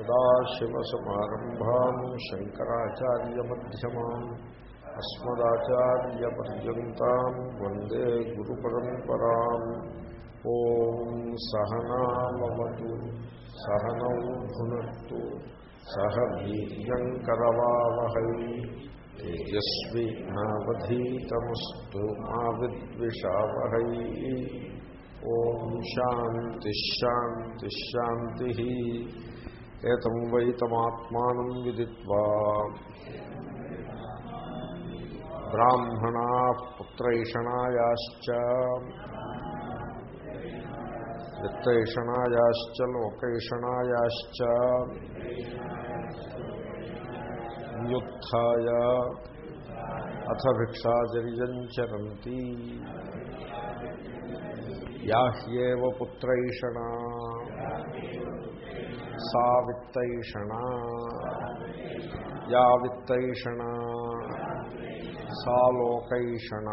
సదాశివసమారంభాన్ శంకరాచార్యమ్యమాన్ అస్మదాచార్యపర్యంతం వందే గురు పరంపరా ఓం సహనావతు సహనౌ భునత్తు సహ వీర్యంకరవావహై తేజస్వి నావధీతమస్తు మా విద్విషావహై. ఓం శాంతి శాంతి శాంతి. ఏతం వైతమాత్మానం విదిత్వా. బ్రాహ్మణా పుత్రైషణాయాశ్చ. విత్తైషణాయాశ్చ లోకైషణాయాశ్చ. వ్యుత్థాయ అథ భిక్షాచర్యం చరంతి. యాహ్యేవ పుత్రైషణా. సా విత్తైషణ. యా విత్తైషణ. సా లోకైషణ.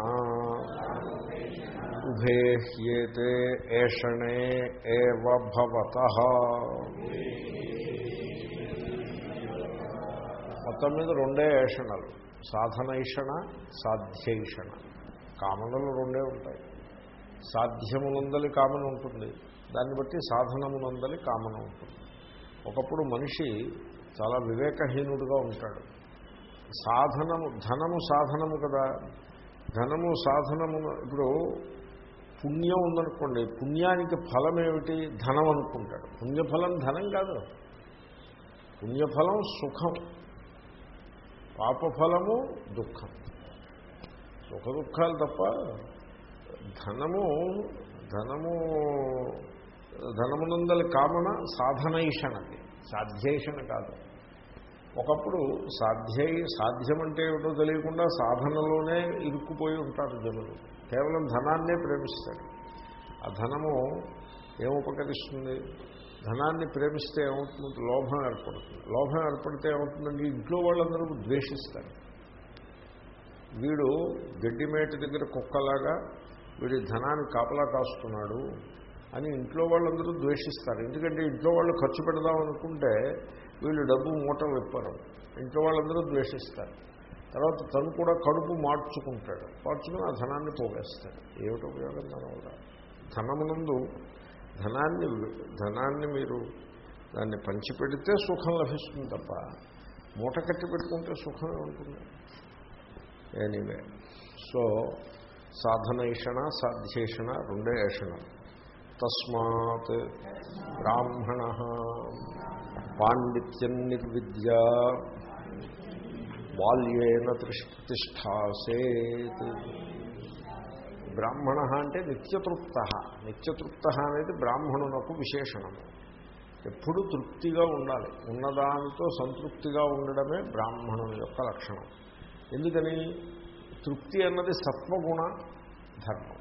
ఉభే హ్యేతే ఏషణే ఏవ భవత. మొత్తం మీద రెండే ఏషణలు. సాధనైషణ సాధ్యైషణ. కామనలు రెండే ఉంటాయి. సాధ్యమునందలి కామన ఉంటుంది. దాన్ని బట్టి సాధనమునందలి కామన ఉంటుంది. ఒకప్పుడు మనిషి చాలా వివేకహీనుడుగా ఉంటాడు. సాధనము ధనము సాధనము కదా. ధనము సాధనము ఇప్పుడు పుణ్యం ఉందనుకోండి పుణ్యానికి ఫలం ఏమిటి ధనం అనుకుంటాడు. పుణ్యఫలం ధనం కాదు. పుణ్యఫలం సుఖం. పాపఫలము దుఃఖం. సుఖ దుఃఖాలు తప్ప ధనము ధనము ధనమునందలి కామన సాధనైషణది సాధ్యేషణ కాదు. ఒకప్పుడు సాధ్య సాధ్యం అంటే ఏమిటో తెలియకుండా సాధనలోనే ఇరుక్కుపోయి ఉంటారు జనులు. కేవలం ధనాన్నే ప్రేమిస్తారు. ఆ ధనము ఏముపకరిస్తుంది? ధనాన్ని ప్రేమిస్తే ఏమవుతుంది? లోభం ఏర్పడుతుంది. లోభం ఏర్పడితే ఏమవుతుందండి ఇంట్లో వాళ్ళందరూ ద్వేషిస్తారు. వీడు గడ్డిమేట దగ్గర కుక్కలాగా వీడి ధనాన్ని కాపలా కాస్తున్నాడు. అని ఇంట్లో వాళ్ళందరూ ద్వేషిస్తారు. ఎందుకంటే ఇంట్లో వాళ్ళు ఖర్చు పెడదాం అనుకుంటే వీళ్ళు డబ్బు మూట విప్పరు. ఇంట్లో వాళ్ళందరూ ద్వేషిస్తారు. తర్వాత తను కూడా కడుపు మార్చుకుంటాడు. మార్చుకుని ఆ ధనాన్ని పోగేస్తాడు. ఏమిటి ఉపయోగం దానివల్ల ధనమునందు ధనాన్ని ధనాన్ని మీరు దాన్ని పంచిపెడితే సుఖం లభిస్తుంది తప్ప మూట కట్టి పెట్టుకుంటే సుఖమే ఉంటుంది. ఎనీవే సో సాధనైషణ సాధ్యేషణ రెండే ఏషణం తస్మాత్ బ్రాహ్మణ పాండిత్యం నిర్విద్య బాల్యేన తిష్టాసేత్ బ్రాహ్మణ అంటే నిత్యతృప్త. నిత్యతృప్త అనేది బ్రాహ్మణునకు విశేషణము ఎప్పుడు తృప్తిగా ఉండాలి. ఉన్నదానితో సంతృప్తిగా ఉండడమే బ్రాహ్మణుని యొక్క లక్షణం. ఎందుకని? తృప్తి అన్నది సత్వగుణ ధర్మం.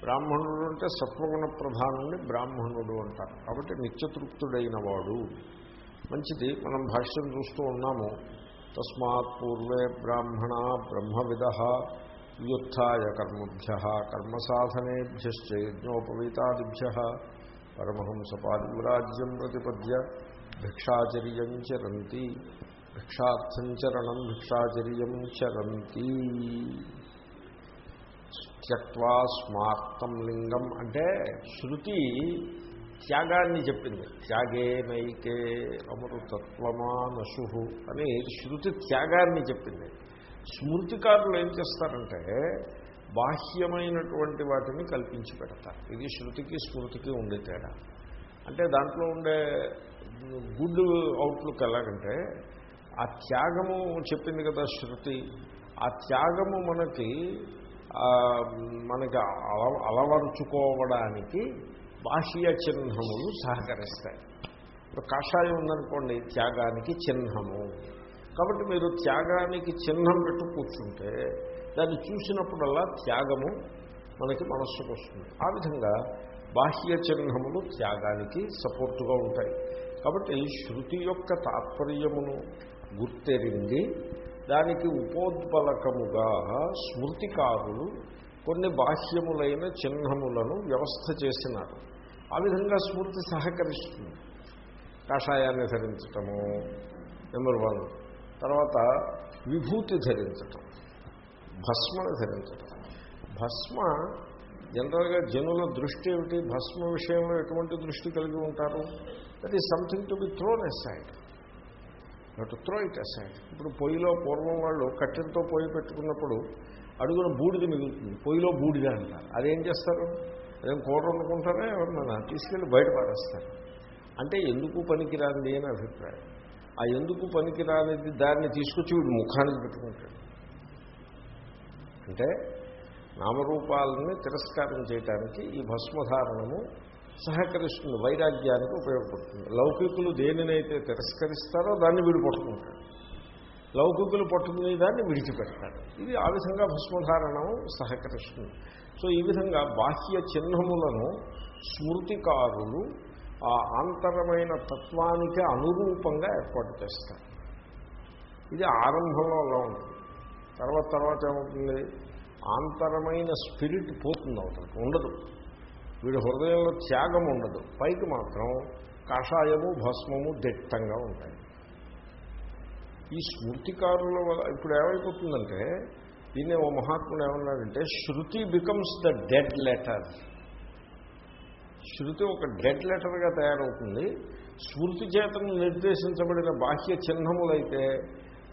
బ్రాహ్మణుడు అంటే సత్వగుణ ప్రధానుని బ్రాహ్మణుడు అంటారు. కాబట్టి నిత్యతృప్తుడైన వాడు మంచిది. మనం భాష్యం చూస్తూ ఉన్నాము. తస్మాత్ పూర్వే బ్రాహ్మణ బ్రహ్మవిద వ్యుత్య కర్మభ్య కర్మసాధనేభ్యశ్చయజ్ఞోపవీతాదిభ్య పరమహంసపాదివ్రాజ్యం ప్రతిపద్య భిక్షాచర్యం చరంతి. భిక్షార్థం చరణం భిక్షాచర్యం చరంతి. త్యక్వా స్మార్తం లింగం అంటే శృతి త్యాగాన్ని చెప్పింది. త్యాగే నైకే అమృతత్వమానశు అని శృతి త్యాగాన్ని చెప్పింది. స్మృతికారులు ఏం చేస్తారంటే బాహ్యమైనటువంటి వాటిని కల్పించి పెడతారు. ఇది శృతికి స్మృతికి ఉండే తేడా. అంటే దాంట్లో ఉండే గుడ్ అవుట్లుక్ ఎలాగంటే ఆ త్యాగము చెప్పింది కదా శృతి. ఆ త్యాగము మనకి మనకి అల అలవరుచుకోవడానికి బాహ్య చిహ్నములు సహకరిస్తాయి. ఇప్పుడు కాషాయం ఉందనుకోండి త్యాగానికి చిహ్నము. కాబట్టి మీరు త్యాగానికి చిహ్నం పెట్టు కూర్చుంటే దాన్ని చూసినప్పుడల్లా త్యాగము మనకి మనస్సుకు వస్తుంది. ఆ విధంగా బాహ్య చిహ్నములు త్యాగానికి సపోర్టుగా ఉంటాయి. కాబట్టి శృతి యొక్క తాత్పర్యమును గుర్తెరింది దానికి ఉపోద్బలకముగా స్మృతికారులు కొన్ని బాహ్యములైన చిహ్నములను వ్యవస్థ చేసినారు. ఆ విధంగా స్మృతి సహకరిస్తుంది. కాషాయాన్ని ధరించటము నెంబర్ వన్. తర్వాత విభూతి ధరించటం భస్మను ధరించటం. భస్మ జనరల్గా జనుల దృష్టి ఏమిటి? భస్మ విషయంలో ఎటువంటి దృష్టి కలిగి ఉంటారు? That is something to be thrown aside నటు throw it aside. ఇప్పుడు పొయ్యిలో పూర్వం వాళ్ళు కట్టెలతో పొయ్యి పెట్టుకున్నప్పుడు అడుగున బూడిద మిగులుతుంది. పొయ్యిలో బూడిద అంటారు. అదేం చేస్తారు? అదేం కూర వండుకుంటారా? ఎవరన్నా తీసుకెళ్ళి బయట పారేస్తారు. అంటే ఎందుకు పనికిరానిది అని అభిప్రాయం. ఆ ఎందుకు పనికిరానిది దాన్ని తీసుకొచ్చి వీడు ముఖానికి పెట్టుకుంటాడు. అంటే నామరూపాలని తిరస్కారం చేయటానికి ఈ భస్మధారణము సహకరిస్తుంది వైరాగ్యానికి ఉపయోగపడుతుంది. లౌకికులు దేనినైతే తిరస్కరిస్తారో దాన్ని వీడు పట్టుకుంటాడు. లౌకికులు పట్టుకునే దాన్ని విడిచిపెడతాడు. ఇది ఆ విధంగా భస్మధారణం సహకరిస్తుంది. సో ఈ విధంగా బాహ్య చిహ్నములను స్మృతికారులు ఆ ఆంతరమైన తత్వానికి అనురూపంగా ఏర్పాటు చేస్తారు. ఇది ఆరంభంలో అలా ఉంటుంది తర్వాత తర్వాత ఏమవుతుంది? ఆంతరమైన స్పిరిట్ పోతుంది అవుతుంది ఉండదు. వీడి హృదయంలో త్యాగం ఉండదు. పైకి మాత్రం కాషాయము భస్మము దిట్టంగా ఉంటాయి. ఈ స్మృతికారుల వల్ల ఇప్పుడు ఏమైపోతుందంటే దీన్ని ఓ మహాత్ముడు ఏమన్నాడంటే శృతి బికమ్స్ ద డెడ్ లెటర్ శృతి ఒక డెడ్ లెటర్గా తయారవుతుంది. స్మృతి చేతను నిర్దేశించబడిన బాహ్య చిహ్నములైతే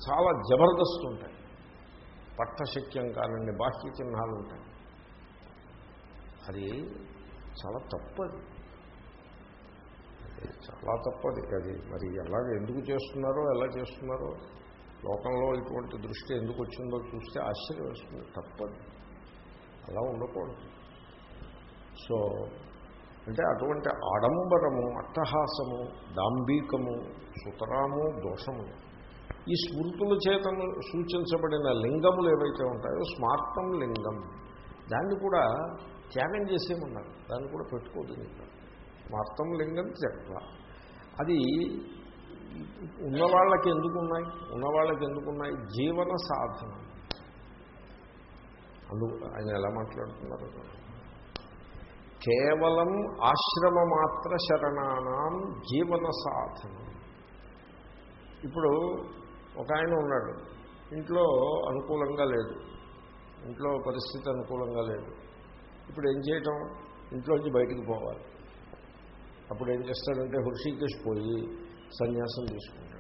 చాలా జబర్దస్త్ ఉంటాయి పట్టశక్యం కానండి బాహ్య చిహ్నాలు ఉంటాయి అది చాలా తప్పది. చాలా తప్పది. అది మరి ఎలాగ ఎందుకు చేస్తున్నారో ఎలా చేస్తున్నారో లోకంలో ఇటువంటి దృష్టి ఎందుకు వచ్చిందో చూస్తే ఆశ్చర్యం వస్తుంది. తప్పది. అలా ఉండకూడదు. సో అంటే అటువంటి ఆడంబరము అట్టహాసము దాంబీకము సుతరాము దోషము ఈ స్మృతుల చేతను సూచించబడిన లింగములు ఏవైతే ఉంటాయో స్మార్తం లింగం దాన్ని కూడా త్యాగం చేసేమన్నారు? దాన్ని కూడా పెట్టుకోదు ఇంకా లింగం త్యక్వ అది ఉన్నవాళ్ళకి ఎందుకు ఉన్నాయి ఉన్నవాళ్ళకి ఎందుకు ఉన్నాయి జీవన సాధన. అందు ఆయన ఎలా మాట్లాడుతున్నారు? కేవలం ఆశ్రమ మాత్ర శరణానాం జీవన సాధన. ఇప్పుడు ఒక ఆయన ఉన్నాడు. ఇంట్లో అనుకూలంగా లేదు. ఇంట్లో పరిస్థితి అనుకూలంగా లేదు. ఇప్పుడు ఏం చేయటం? ఇంట్లోంచి బయటికి పోవాలి. అప్పుడు ఏం చేస్తాడంటే హృషికేష్ పోయి సన్యాసం తీసుకుంటాడు.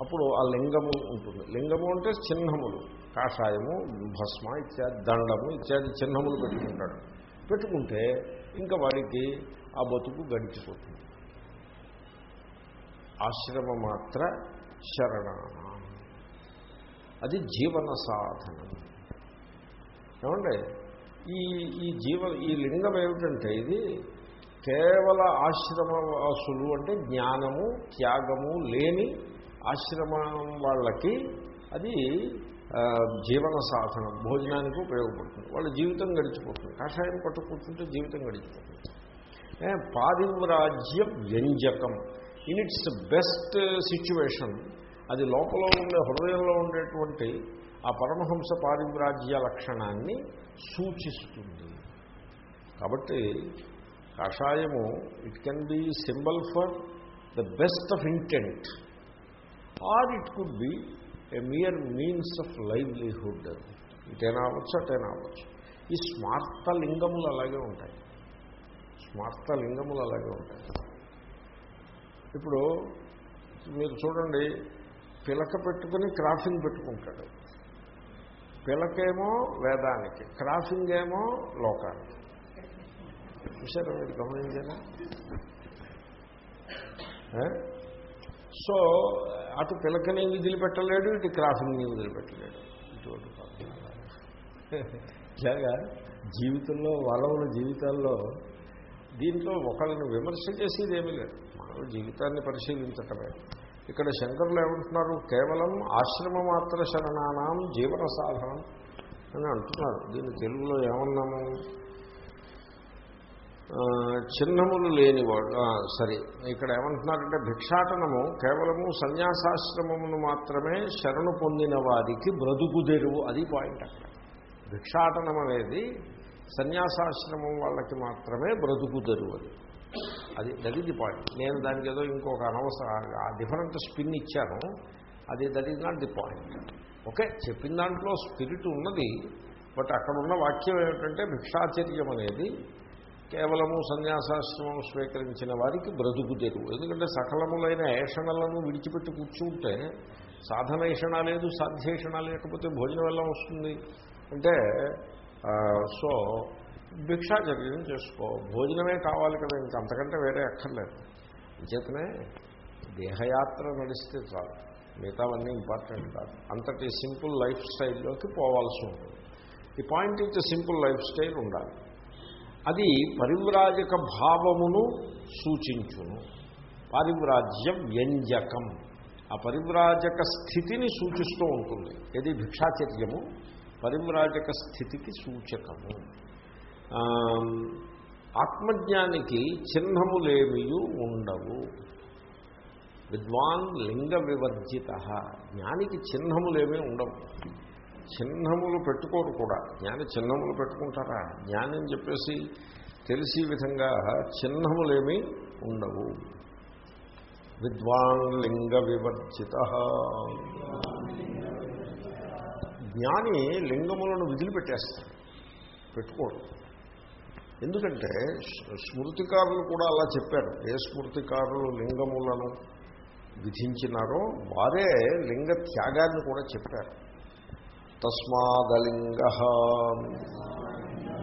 అప్పుడు ఆ లింగము ఉంటుంది. లింగము అంటే చిహ్నములు. కాషాయము భస్మ ఇత్యాది దండము ఇత్యాది చిహ్నములు పెట్టుకుంటాడు. పెట్టుకుంటే ఇంకా వాడికి ఆ బతుకు గడిచిపోతుంది. ఆశ్రమ మాత్ర శరణ అది జీవన సాధనం. ఏమండి? ఈ ఈ జీవ ఈ లింగం ఏమిటంటే ఇది కేవల ఆశ్రమవాసులు అంటే జ్ఞానము త్యాగము లేని ఆశ్రమం వాళ్ళకి అది జీవన సాధనం భోజనానికి ఉపయోగపడుతుంది. వాళ్ళ జీవితం గడిచిపోతుంది. కషాయం పట్టు కూర్చుంటే జీవితం గడిచిపోతుంది. పారివ్రాజ్య వ్యంజకం. ఇన్ ఇట్స్ బెస్ట్ సిచ్యువేషన్ అది లోపల ఉండే హృదయంలో ఉండేటువంటి ఆ పరమహంస పారివ్రాజ్య లక్షణాన్ని సూచిస్తుంది. కాబట్టి కషాయము it can be symbol for the best of intent or it could be a mere means of livelihood ఇటైనా అవ్వచ్చు అటైనా అవ్వచ్చు. ఈ స్మార్త లింగములు అలాగే ఉంటాయి. స్మార్త లింగములు అలాగే ఉంటాయి. ఇప్పుడు మీరు చూడండి పిలక పెట్టుకుని క్రాఫింగ్ పెట్టుకుంటాడు. పిలకేమో వేదానికి క్రాసింగ్ ఏమో లోకానికి. చూసారా మీరు గమనించారా? సో అటు పిలకని వదిలిపెట్టలేడు ఇటు క్రాసింగ్ని వదిలిపెట్టలేడు. ఇటువంటి ఇలాగా జీవితంలో వాళ్ళ జీవితాల్లో దీంట్లో ఒకళ్ళని విమర్శ చేసేది ఏమీ లేదు. మానవ జీవితాన్ని పరిశీలించటమే. ఇక్కడ శంకరులు ఏమంటున్నారు? కేవలం ఆశ్రమ మాత్ర శరణానాం జీవన సాధనం అని అంటున్నారు. దీన్ని తెలుగులో ఏమన్నాము? చిహ్నములు లేనివాడు సరే. ఇక్కడ ఏమంటున్నారంటే భిక్షాటనము కేవలము సన్యాసాశ్రమమును మాత్రమే శరణు పొందిన వారికి బ్రతుకుదెరువు అది పాయింట్ అక్కడ. భిక్షాటనం అనేది సన్యాసాశ్రమం వాళ్ళకి మాత్రమే బ్రతుకుదెరువు అది. అది దట్ ఈజ్ ది పాయింట్ నేను దానికి ఏదో ఇంకొక ఆ డిఫరెంట్ స్పిన్ ఇచ్చాను. అది that is not the point okay చెప్పిన దాంట్లో స్పిరిట్ ఉన్నది బట్ అక్కడ ఉన్న వాక్యం ఏమిటంటే భిక్షాచర్యం అనేది కేవలము సన్యాసాశ్రమం స్వీకరించిన వారికి బ్రతుకు తెరువు. ఎందుకంటే సకలములైన ఏషణలను విడిచిపెట్టి కూర్చుంటే సాధనేషణ లేదు సాధ్యేషణ లేకపోతే భోజనం ఎలా వస్తుంది? అంటే సో భిక్షాచర్యం చేసుకో. భోజనమే కావాలి కదా ఇంక అంతకంటే వేరే అక్కర్లేదు. చేతనే దేహయాత్ర నడిస్తే చాలు. మిగతావన్నీ ఇంపార్టెంట్ కాదు. అంతటి సింపుల్ లైఫ్ స్టైల్లోకి పోవాల్సి ఉంటుంది. ఈ పాయింట్ ఇచ్చే సింపుల్ లైఫ్ స్టైల్ ఉండాలి. అది పరివ్రాజక భావమును సూచించును. పారివ్రాజ్య వ్యంజకం. ఆ పరివ్రాజక స్థితిని సూచిస్తూ ఉంటుంది. ఇది భిక్షాచర్యము. పరివ్రాజక స్థితికి సూచకము. ఆత్మజ్ఞానికి చిహ్నములేమియు ఉండవు. విద్వాన్ లింగ వివర్జిత. జ్ఞానికి చిహ్నములేమీ ఉండవు. చిహ్నములు పెట్టుకోరు కూడా. జ్ఞాని చిహ్నములు పెట్టుకుంటారా? జ్ఞాని అని చెప్పేసి తెలిసి విధంగా చిహ్నములేమీ ఉండవు. విద్వాన్ లింగ వివర్జిత. జ్ఞాని లింగములను విదిలిపెట్టేస్తాడు. పెట్టుకోడు. ఎందుకంటే స్మృతికారులు కూడా అలా చెప్పారు. ఏ స్మృతికారులు లింగములను విధించినారో వారే లింగ త్యాగాన్ని కూడా చెప్పారు. తస్మాదలింగ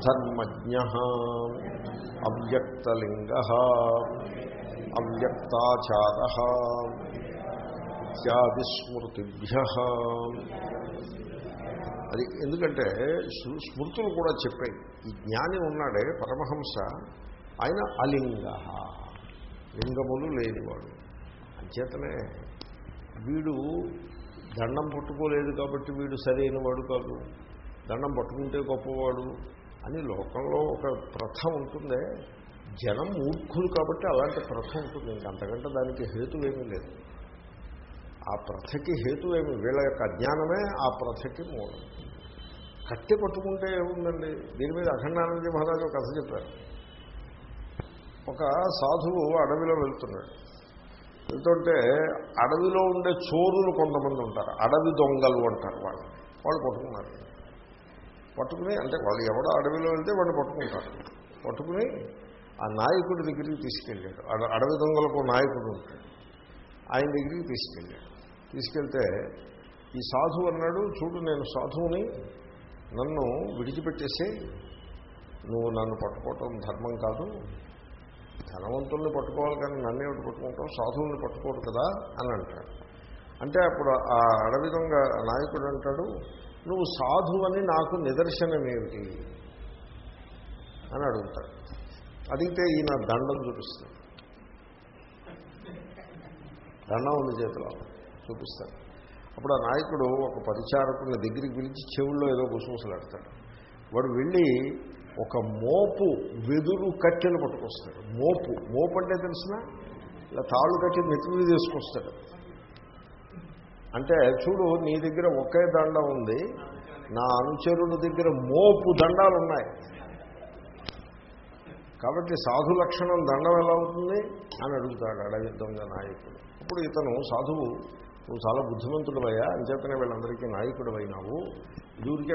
ధర్మజ్ఞ అవ్యక్తలింగ అవ్యక్తాచార ఇత్యాది స్మృతిభ్య అది ఎందుకంటే స్మృతులు కూడా చెప్పాయి ఈ జ్ఞాని ఉన్నాడే పరమహంస ఆయన అలింగ లింగములు లేనివాడు. అంచేతనే వీడు దండం పట్టుకోలేదు కాబట్టి వీడు సరైన వాడు కాదు. దండం పట్టుకుంటే గొప్పవాడు అని లోకంలో ఒక ప్రథ ఉంటుందే. జనం మూర్ఖులు కాబట్టి అలాంటి ప్రథ ఉంటుంది. ఇంక అంతకంటే దానికి హేతువేమీ లేదు. ఆ ప్రథకి హేతువేమి వీళ్ళ యొక్క అజ్ఞానమే ఆ ప్రథకి మూలం. కట్టె పట్టుకుంటే ఏముందండి? దీని మీద అఖండానంద మహారాజు కథ చెప్పారు. ఒక సాధువు అడవిలో వెళ్తున్నాడు. వెళ్తుంటే అడవిలో ఉండే చోరులు కొంతమంది ఉంటారు. అడవి దొంగలు అంటారు వాళ్ళు. వాళ్ళు పట్టుకున్నారు. పట్టుకుని అంటే వాళ్ళు ఎవడో అడవిలో వెళ్తే వాళ్ళు పట్టుకుంటారు. పట్టుకుని ఆ నాయకుడి దగ్గరికి తీసుకెళ్ళాడు. అడవి దొంగలకు నాయకుడు ఉంటాడు. ఆయన దగ్గరికి తీసుకెళ్ళాడు. తీసుకెళ్తే ఈ సాధువు అన్నాడు చూడు నేను సాధువుని నన్ను విడిచిపెట్టేసి నువ్వు నన్ను పట్టుకోవటం ధర్మం కాదు. ధనవంతుల్ని పట్టుకోవాలి కానీ నన్ను ఏమిటి పట్టుకుంటావు సాధువుల్ని పట్టుకోడు కదా అని అంటాడు. అంటే అప్పుడు ఆ అడవి దొంగ నాయకుడు అంటాడు నువ్వు సాధువని నాకు నిదర్శనం ఏమిటి? అని అడుగుతాడు. అడిగితే ఈయన దండం చూపిస్తాడు. దండం ఉంది చేతిలో. చూపిస్తాడు. అప్పుడు ఆ నాయకుడు ఒక పరిచారకుని దగ్గరికి పిలిచి చెవుల్లో ఏదో గుసగుసలాడతాడు. వాడు వెళ్ళి ఒక మోపు వెదురు కట్టెలు పట్టుకొస్తాడు. మోపు మోపు అంటే తెలిసిన? ఇలా తాళ్ళు కట్టి నెత్తి తీసుకొస్తాడు. అంటే చూడు నీ దగ్గర ఒకే దండం ఉంది. నా అనుచరుల దగ్గర మోపు దండాలు ఉన్నాయి కాబట్టి సాధు లక్షణం దండం ఎలా అవుతుంది? అని అడుగుతాడు అడవి దొంగ నాయకుడు. అప్పుడు ఇతను సాధువు నువ్వు చాలా బుద్ధిమంతుడవయ్యా. అంచేతనే వీళ్ళందరికీ నాయకుడు అయినావు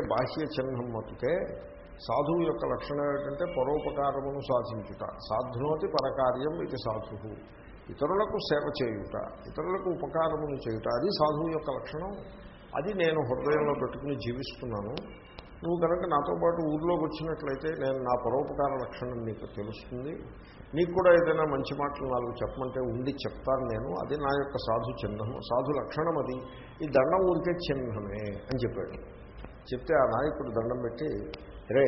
బాహ్య చిహ్నం మట్టుకే సాధువు యొక్క లక్షణం ఏమిటంటే పరోపకారమును సాధించుట. సాధునోతి పరకార్యం ఇది సాధువు. ఇతరులకు సేవ చేయుట ఇతరులకు ఉపకారమును చేయుట అది సాధువు యొక్క లక్షణం. అది నేను హృదయంలో పెట్టుకుని జీవిస్తున్నాను. నువ్వు కనుక నాతో పాటు ఊర్లోకి వచ్చినట్లయితే నేను నా పరోపకార లక్షణం నీకు తెలుస్తుంది. నీకు కూడా ఏదైనా మంచి మాటలు నాలుగు చెప్పమంటే ఉండి చెప్తాను నేను. అది నా యొక్క సాధు చిహ్నము సాధు లక్షణం అది. ఈ దండం ఊరికే చిహ్నమే అని చెప్పాడు. చెప్తే ఆ నాయకుడు దండం పెట్టి రే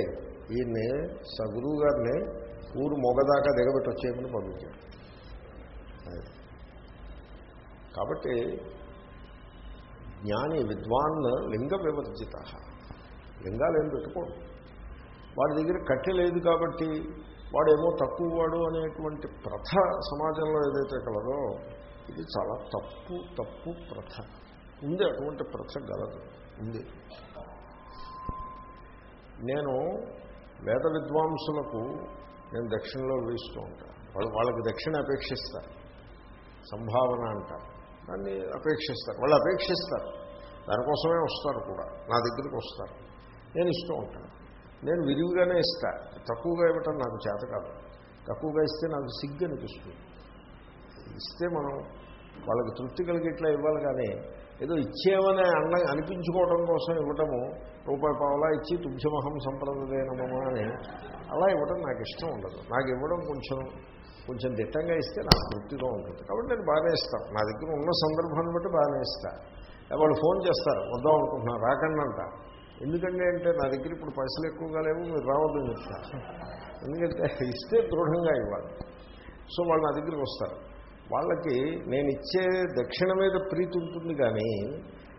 ఈయన్ని సగురువు గారిని ఊరు మొగదాకా దిగబెట్టి వచ్చేయమని పంపించాడు కాబట్టి జ్ఞాని విద్వాన్ లింగ వివర్జిత. లింగాలు ఏం పెట్టుకోడు. వాడి దగ్గర కట్టె లేదు కాబట్టి వాడేమో తక్కువ వాడు అనేటువంటి ప్రథ సమాజంలో ఏదైతే కలదో ఇది చాలా తప్పు తప్పు ప్రథ. ఉంది అటువంటి ప్రథ గలదు. ఉంది. నేను వేద విద్వాంసులకు నేను దక్షిణలో వేస్తూ ఉంటాను వాళ్ళు వాళ్ళకి దక్షిణ అపేక్షిస్తారు. సంభావన అంటారు. దాన్ని అపేక్షిస్తారు. వాళ్ళు అపేక్షిస్తారు. దానికోసమే వస్తారు కూడా. నా దగ్గరికి వస్తారు. నేను ఇస్తూ ఉంటాను. నేను విరివిగానే ఇస్తా. తక్కువగా ఇవ్వటం నాకు చేత కాదు. తక్కువగా ఇస్తే నాకు సిగ్గు అనిపిస్తుంది. ఇస్తే మనం వాళ్ళకి తృప్తి కలిగేట్లా ఇవ్వాలి కానీ ఏదో ఇచ్చేమని అన్న అనిపించుకోవడం కోసం ఇవ్వటము రూపాయి పావలా ఇచ్చి తుభ్యమహం సంప్రదయనమా అని అలా ఇవ్వడం నాకు ఇష్టం ఉండదు. నాకు ఇవ్వడం కొంచెం కొంచెం దిట్టంగా ఇస్తే నాకు తృప్తిగా ఉంటుంది. కాబట్టి నేను బాగానే ఇస్తాను నా దగ్గర ఉన్న సందర్భాన్ని బట్టి బాగానే ఇస్తాను వాళ్ళు ఫోన్ చేస్తారు. వద్దాం అనుకుంటున్నాను. రాకండి అంటారు ఎందుకంటే అంటే నా దగ్గర ఇప్పుడు పైసలు ఎక్కువగా లేవు మీరు రావద్దని చెప్తారు. ఎందుకంటే ఇస్తే దృఢంగా ఇవ్వాలి. సో వాళ్ళు నా దగ్గరికి వస్తారు. వాళ్ళకి నేను ఇచ్చే దక్షిణ మీద ప్రీతి ఉంటుంది కానీ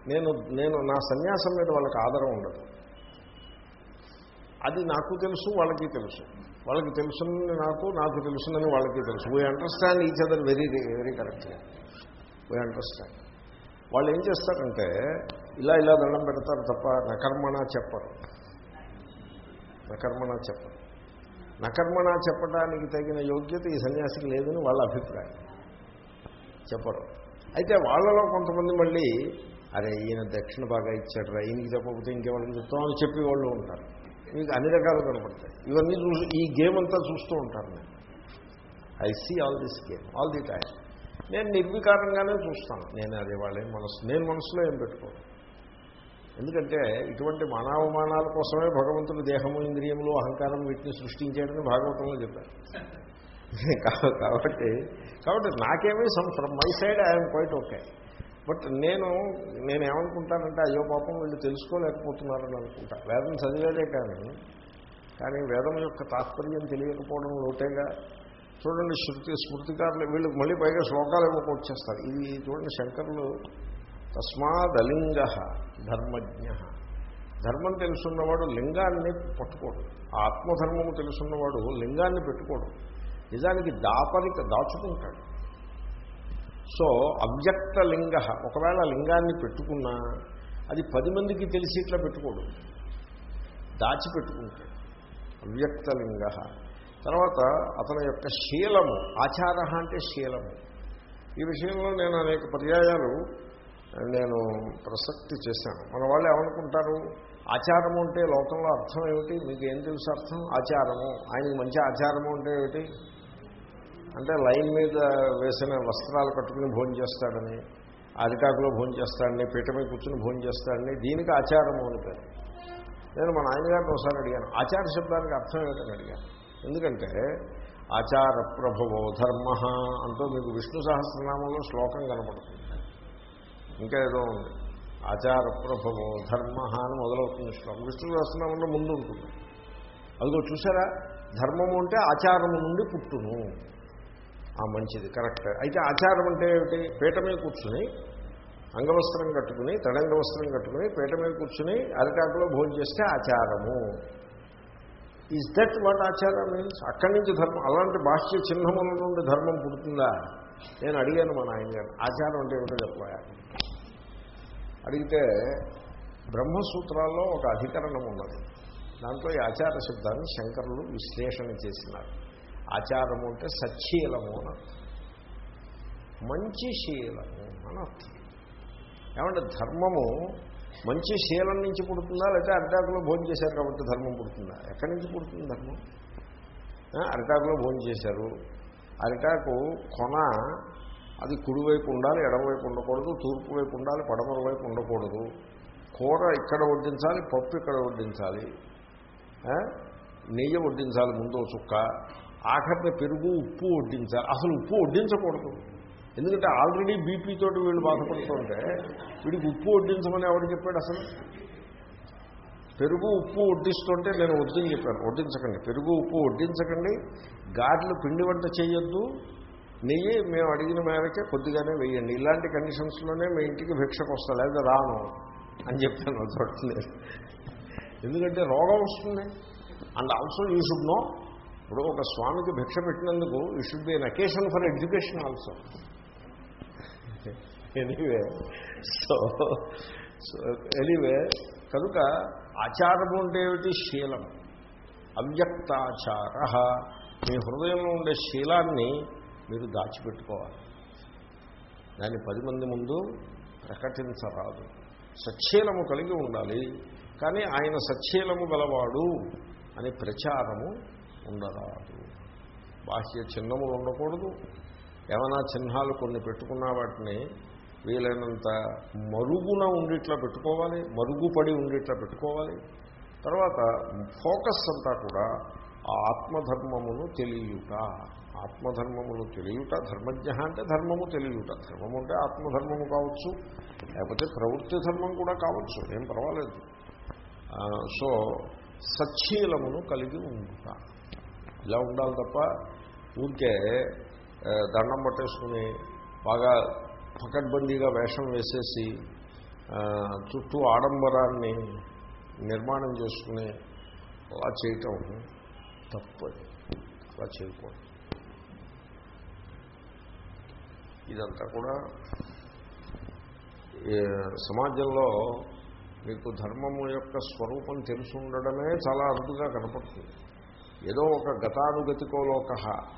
నేను నేను నా సన్యాసం మీద వాళ్ళకి ఆధారం ఉండదు. అది నాకు తెలుసు వాళ్ళకి తెలుసు. వాళ్ళకి తెలుసునని నాకు నాకు తెలుసునని వాళ్ళకి తెలుసు. We understand each other very very కరెక్ట్గా వీ అండర్స్టాండ్ వాళ్ళు ఏం చేస్తారంటే ఇలా ఇలా దండం పెడతారు తప్ప నకర్మణ చెప్పరు. నకర్మణ చెప్పరు. నకర్మణ చెప్పడానికి తగిన యోగ్యత ఈ సన్యాసికి లేదని వాళ్ళ అభిప్రాయం. చెప్పరు. అయితే వాళ్ళలో కొంతమంది మళ్ళీ అరే ఈయన దక్షిణ బాగా ఇచ్చాడు రా ఈయనకి చెప్పకపోతే ఇంకెవరికి చెప్తామని చెప్పి వాళ్ళు ఉంటారు. మీకు అన్ని రకాలు కనపడతాయి. ఇవన్నీ చూసి ఈ గేమ్ అంతా చూస్తూ ఉంటాను నేను. I see all this game all the time నేను నిర్వికారంగానే చూస్తాను. నేను అదే వాళ్ళే మనసు నేను మనసులో ఏం పెట్టుకోను? ఎందుకంటే ఇటువంటి మానవమానాల కోసమే భగవంతుడు దేహము ఇంద్రియములు అహంకారం వీటిని సృష్టించాడని భాగవతంలో చెప్పారు. కాబట్టి కాబట్టి నాకేమీ some from my side I'm quite okay but నేను నేను ఏమనుకుంటానంటే అయ్యో పాపం వీళ్ళు తెలుసుకోలేకపోతున్నారని అనుకుంటా. వేదం చదివేదే కానీ కానీ వేదం యొక్క తాత్పర్యం తెలియకపోవడం లోటేగా చూడండి శృతి స్మృతికారులు వీళ్ళు మళ్ళీ పైగా శ్లోకాలు ఏమో ఇది చూడండి శంకరులు తస్మాదలింగ ధర్మజ్ఞ. ధర్మం తెలుసున్నవాడు లింగాన్ని పట్టుకోడు. ఆత్మధర్మము తెలుసున్నవాడు లింగాన్ని పెట్టుకోడు. నిజానికి దాపరిక దాచుకుంటాడు. సో అవ్యక్త లింగ ఒకవేళ లింగాన్ని పెట్టుకున్నా అది పది మందికి తెలిసి ఇట్లా పెట్టుకోడు. దాచిపెట్టుకుంటాడు. అవ్యక్త లింగ తర్వాత అతని యొక్క శీలము ఆచార అంటే శీలము. ఈ విషయంలో నేను అనేక పర్యాయాలు నేను ప్రసక్తి చేశాను. మన వాళ్ళు ఏమనుకుంటారు? ఆచారము అంటే లోకంలో అర్థం ఏమిటి? మీకు ఏం తెలుసు అర్థం? ఆచారము. ఆయనకి మంచి ఆచారము అంటే ఏమిటి? అంటే లైన్ మీద వేసిన వస్త్రాలు కట్టుకుని భోజనం చేస్తాడని అరిటాకులో భోజనం చేస్తాడని పీట మీద కూర్చుని భోజనం చేస్తాడని దీనికి ఆచారము అని పేరు. నేను మా నాయనగారిని ఒకసారి అడిగాను. ఆచార శబ్దానికి అర్థం ఏమిటని అడిగాను. ఎందుకంటే ఆచార ప్రభవో ధర్మ అంటూ మీకు విష్ణు సహస్రనామంలో శ్లోకం కనపడుతుంది ఇంకా ఏదో ఉంది. ఆచార ప్రభము ధర్మ అని మొదలవుతుంది శ్లోకం. విష్ణు సహస్రనామంలో ముందు ఉంటుంది. అదిగో చూసారా? ధర్మము అంటే ఆచారము నుండి పుట్టును. ఆ మంచిది కరెక్ట్. అయితే ఆచారం అంటే ఏమిటి? పీట మీద కూర్చుని అంగవస్త్రం కట్టుకుని తడంగ వస్త్రం కట్టుకుని పీట మీద కూర్చుని అరిటాకులో భోజనం చేస్తే ఆచారము. ఈజ్ దట్ వాట్ ఆచారం మీన్స్ అక్కడి నుంచి ధర్మం అలాంటి బాహ్య చిహ్నముల నుండి ధర్మం పుడుతుందా? నేను అడిగాను మా నాయన గారు ఆచారం అంటే ఏమిటో చెప్పాయా అడిగితే బ్రహ్మసూత్రాల్లో ఒక అధికరణం ఉన్నది. దాంట్లో ఈ ఆచార శబ్దాన్ని శంకరులు విశ్లేషణ చేసినారు. ఆచారము అంటే సచ్చీలము అని మంచి శీలము అని అర్థం. ఏమంటే ధర్మము మంచి శీలం నుంచి పుడుతుందా లేకపోతే అరిటాకులో భోజనం చేశారు కాబట్టి ధర్మం పుడుతుందా? ఎక్కడి నుంచి పుడుతుంది ధర్మం? అరిటాకులో భోజనం చేశారు. అరిటాకు కొన అది కుడివైపు ఉండాలి ఎడమవైపు ఉండకూడదు తూర్పు వైపు ఉండాలి పడమర వైపు ఉండకూడదు. కూర ఇక్కడ వడ్డించాలి పప్పు ఇక్కడ వడ్డించాలి. నెయ్యి వడ్డించాలి ముందో చుక్క. ఆఖరిని పెరుగు ఉప్పు వడ్డించాలి. అసలు ఉప్పు వడ్డించకూడదు. ఎందుకంటే ఆల్రెడీ బీపీ తోటి వీళ్ళు బాధపడుతుంటే వీడికి ఉప్పు వడ్డించమని ఎవరు చెప్పాడు అసలు? పెరుగు ఉప్పు వడ్డిస్తుంటే నేను వద్దని చెప్పాను. వడ్డించకండి. పెరుగు ఉప్పు వడ్డించకండి. గారెలు పిండి వంట చేయొద్దు. నెయ్యి మేము అడిగిన మేరకే కొద్దిగానే వేయండి. ఇలాంటి కండిషన్స్లోనే మీ ఇంటికి భిక్షకు వస్తా లేదా రాను అని చెప్పాను చూడలేదు ఎందుకంటే రోగం వస్తుంది. And also you should know ఇప్పుడు ఒక స్వామికి భిక్ష పెట్టినందుకు you should be an occasion for education also anyway so so anyway కనుక ఆచారము అంటే ఏమిటి? శీలం. అవ్యక్తాచార. మీ హృదయంలో ఉండే శీలాన్ని మీరు దాచిపెట్టుకోవాలి. దాన్ని పది మంది ముందు ప్రకటించరాదు. సచ్చీలము కలిగి ఉండాలి. కానీ ఆయన సచ్చీలము గలవాడు అని ప్రచారము ఉండరాదు. బాహ్య చిహ్నములు ఉండకూడదు. ఏమైనా చిహ్నాలు కొన్ని పెట్టుకున్న వాటిని వీలైనంత మరుగున ఉండిట్లా పెట్టుకోవాలి మరుగుపడి ఉండిట్లా పెట్టుకోవాలి. తర్వాత ఫోకస్ అంతా కూడా ఆత్మధర్మమును తెలియుట. ఆత్మధర్మమును తెలియుట ధర్మజ్ఞ అంటే ధర్మము తెలియుట. ధర్మము అంటే ఆత్మధర్మము కావచ్చు లేకపోతే ప్రవృత్తి ధర్మం కూడా కావచ్చు ఏం పర్వాలేదు. సో సచ్చీలమును కలిగి ఉండుట. ఇలా ఉండాలి తప్ప ఊరికే దండం పట్టేసుకుని బాగా పకడ్బందీగా వేషం వేసేసి చుట్టూ ఆడంబరాన్ని నిర్మాణం చేసుకుని అలా చేయటం తప్పది. అలా చేయకూడదు. ఇదంతా కూడా సమాజంలో మీకు ధర్మము యొక్క స్వరూపం తెలిసి ఉండడమే చాలా అరుదుగా కనపడుతుంది. ఏదో ఒక గతానుగతికో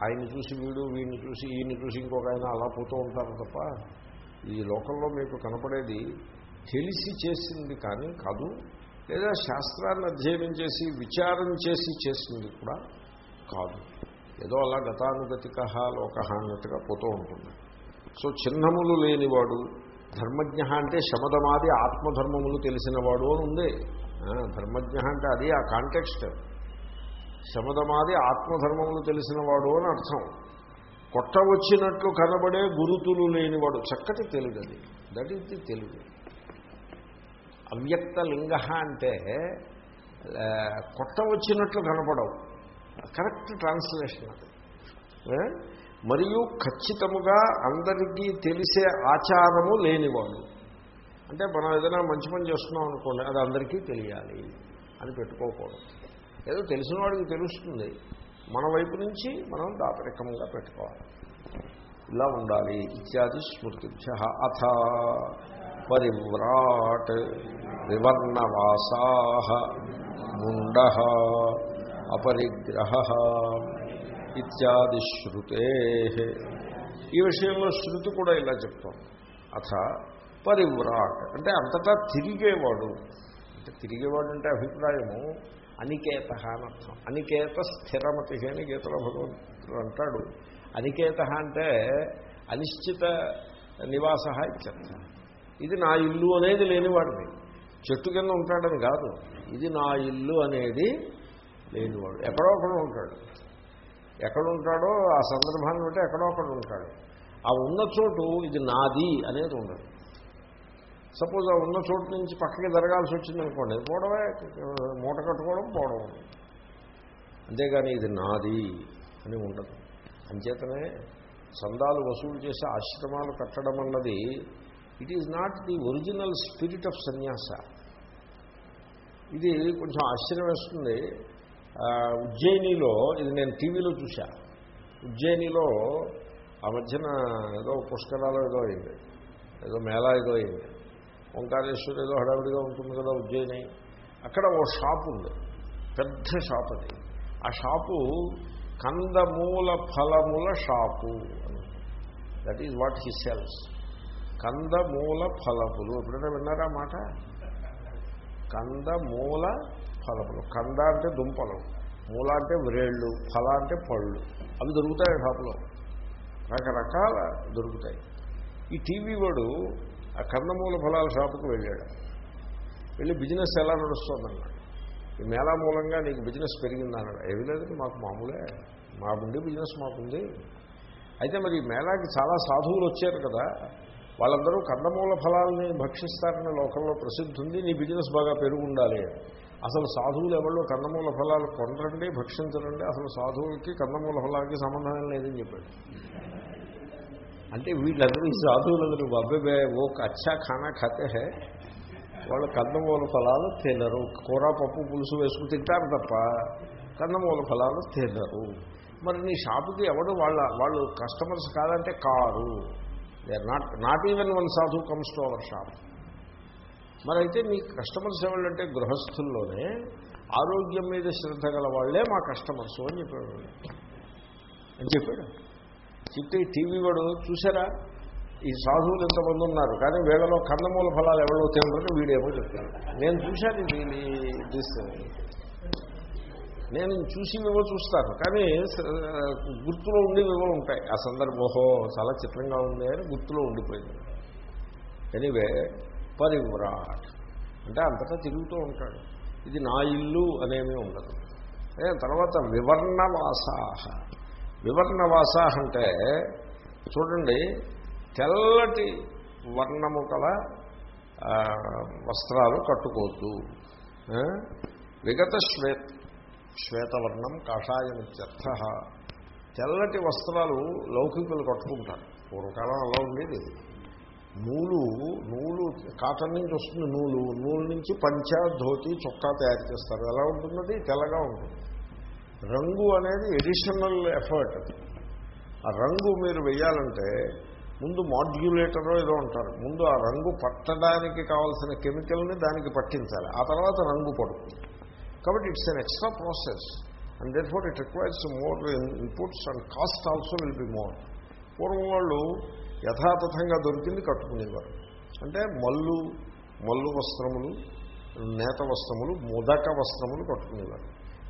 ఆయన్ని చూసి వీడు వీడిని చూసి ఈయన్ని చూసి ఇంకొక ఆయన అలా పోతూ ఉంటారు తప్ప ఈ లోకంలో మీకు కనపడేది తెలిసి చేసింది కానీ కాదు లేదా శాస్త్రాన్ని అధ్యయనం చేసి విచారం చేసి చేసింది కూడా కాదు. ఏదో అలా గతానుగతిక లోక అన్నట్టుగా పోతూ ఉంటుంది. సో చిహ్నములు లేనివాడు ధర్మజ్ఞ అంటే శమదమాది ఆత్మధర్మములు తెలిసినవాడు అని ఉంది. ధర్మజ్ఞ అంటే అది ఆ కాంటెక్స్ట్ శమదమాది ఆత్మధర్మములు తెలిసినవాడు అని అర్థం. కొట్టవచ్చినట్లు కనబడే గురుతులు లేనివాడు చక్కటి తెలుగు అది. దట్ ఈజ్ ది తెలుగు అవ్యక్త లింగ అంటే కొత్త వచ్చినట్లు కనపడవు. కరెక్ట్ ట్రాన్స్లేషన్ అది. మరియు ఖచ్చితముగా అందరికీ తెలిసే ఆచారము లేనివాడు. అంటే మనం ఏదైనా మంచి పని చేస్తున్నాం అనుకోండి అది అందరికీ తెలియాలి. అని పెట్టుకోకూడదు. ఏదో తెలిసిన వాడికి తెలుస్తుంది. మన వైపు నుంచి మనం దాపరికంగా పెట్టుకోవాలి. ఇలా ఉండాలి. ఇత్యాది స్మృతిభ్య అథ. పరివ్రాట్ వివర్ణవాసా ముండ అపరిగ్రహ ఇత్యాది శృతే. ఈ విషయంలో శృతి కూడా ఇలా చెప్తాం అథ పరివ్రాట్. అంటే అంతటా తిరిగేవాడు. అంటే తిరిగేవాడు అంటే అభిప్రాయము. అనికేత అనర్థం అనికేత స్థిరమతి అని గీతలో భగవంతుడు అంటాడు. అనికేత అంటే అనిశ్చిత నివాస ఇత్యర్థ ఇది నా ఇల్లు అనేది లేనివాడిని చెట్టు కింద ఉంటాడని కాదు. ఇది నా ఇల్లు అనేది లేనివాడు. ఎక్కడో ఒకడు ఉంటాడు. ఎక్కడ ఉంటాడో ఆ సందర్భాన్ని బట్టి ఎక్కడో ఒకడు ఉంటాడు. ఆ ఉన్న చోటు ఇది నాది అనేది ఉండదు. సపోజ్ ఆ ఉన్న చోటు నుంచి పక్కకి జరగాల్సి వచ్చిందనుకోండి పోవడమే. మూట కట్టుకోవడం పోవడం అంతేగాని ఇది నాది అని ఉండదు. అంచేతనే సందాలు వసూలు చేసి ఆశ్రమాలు కట్టడం అన్నది it is not the original spirit of సన్యాస ఇది కొంచెం ఆశ్చర్యం వేస్తుంది. ఉజ్జయినిలో ఇది నేను టీవీలో చూశా. ఉజ్జయినిలో ఆ మధ్యన ఏదో పుష్కరాలు ఏదో అయింది. ఏదో మేళా ఏదో అయింది. ఓంకారేశ్వరు ఏదో హడావిడిగా ఉంటుంది కదా ఉజ్జయిని. అక్కడ ఓ షాప్ ఉంది. పెద్ద షాప్ అది. ఆ షాపు కందమూల ఫలముల shop that is what he sells కందమూల ఫలములు ఎప్పుడైనా విన్నారా మాట? కందమూల ఫలములు కంద అంటే దుంపలు. మూల అంటే వ్రేళ్ళు. ఫల అంటే పళ్ళు. అవి దొరుకుతాయి షాపులో? రకరకాల దొరుకుతాయి. ఈ టీవీ వాడు ఆ కందమూల ఫలాల షాపుకు వెళ్ళాడు. వెళ్ళి బిజినెస్ ఎలా నడుస్తుందన్నాడు. ఈ మేళా మూలంగా నీకు బిజినెస్ పెరిగిందన్నాడు. ఏమి లేదండి మాకు మామూలే. మా బిజినెస్ మాకుంది. అయితే మరి ఈ మేళాకి చాలా సాధువులు వచ్చారు కదా. వాళ్ళందరూ కందమూల ఫలాల్ని భక్షిస్తారని లోకంలో ప్రసిద్ధి ఉంది నీ బిజినెస్ బాగా పెరుగు ఉండాలి అసలు సాధువులు ఎవరు కందమూల ఫలాలు కొనరండి భక్షించరండి? అసలు సాధువులకి కందమూల ఫలాలకి సంబంధం లేదని చెప్పాడు. అంటే వీళ్ళందరూ ఈ సాధువులందరూ బాబే ఓ అచ్చా ఖానా ఖాతే హే. వాళ్ళు కందమూల ఫలాలు తినరు. కూర పప్పు పులుసు వేసుకుని తింటారు తప్ప కందమూల ఫలాలు తినరు. మరి నీ షాపుకి ఎవడు వాళ్ళ వాళ్ళు కస్టమర్స్ కాదంటే car. They are not not even one సాధు కమ్స్ టు అవర్ షాప్ మరి అయితే మీ కస్టమర్స్ ఎవరంటే గృహస్థుల్లోనే ఆరోగ్యం మీద శ్రద్ధ గల వాళ్ళే మా కస్టమర్స్ అని చెప్పాడు అని చెప్పాడు. చెప్తే ఈ టీవీ వాడు చూసారా ఈ సాధువులు ఎంతమంది ఉన్నారు? కానీ వీళ్ళలో కందమూల ఫలాలు ఎవరో తినరని వీడేమో చెప్తారు నేను చూశాను ఇది దిస్ నేను చూసివేవో చూస్తాను. కానీ గుర్తులో గుర్తులో ఉండేవేవో ఉంటాయి. ఆ సందర్భం చాలా చిత్రంగా ఉంది అని గుర్తులో ఉండిపోయింది. ఎనివే పరివ్రాట్. అంటే అంతటా తిరుగుతూ ఉంటాడు. ఇది నా ఇల్లు అనేమీ ఉండదు. తర్వాత వివర్ణవాసాహ. వివర్ణవాసాహ అంటే చూడండి తెల్లటి వర్ణము కల వస్త్రాలు కట్టుకోవద్దు. విగత శ్వేత శ్వేతవర్ణం కాషాయమిత్యర్థ. తెల్లటి వస్త్రాలు లౌకికులు కట్టుకుంటారు. పూర్వకాలం అలా ఉండేది. నూలు నూలు కాటన్ నుంచి వస్తుంది నూలు. నూలు నుంచి పంచ ధోతి చొక్కా తయారు చేస్తారు. ఎలా ఉంటున్నది? తెల్లగా ఉంటుంది. రంగు అనేది ఎడిషనల్ ఎఫర్ట్ ఆ రంగు మీరు వెయ్యాలంటే ముందు మాడ్యులేటర్ ఏదో ఉంటారు ముందు ఆ రంగు పట్టడానికి కావాల్సిన కెమికల్ని దానికి పట్టించాలి. ఆ తర్వాత రంగు పడుతుంది. కాబట్టి it's an extra process and therefore it requires more inputs and cost also will be more పూర్వం వాళ్ళు యథాతథంగా దొరికింది కట్టుకునేవారు. అంటే మల్లు మల్లు వస్త్రములు నేత వస్త్రములు ముదక వస్త్రములు కట్టుకునేవారు.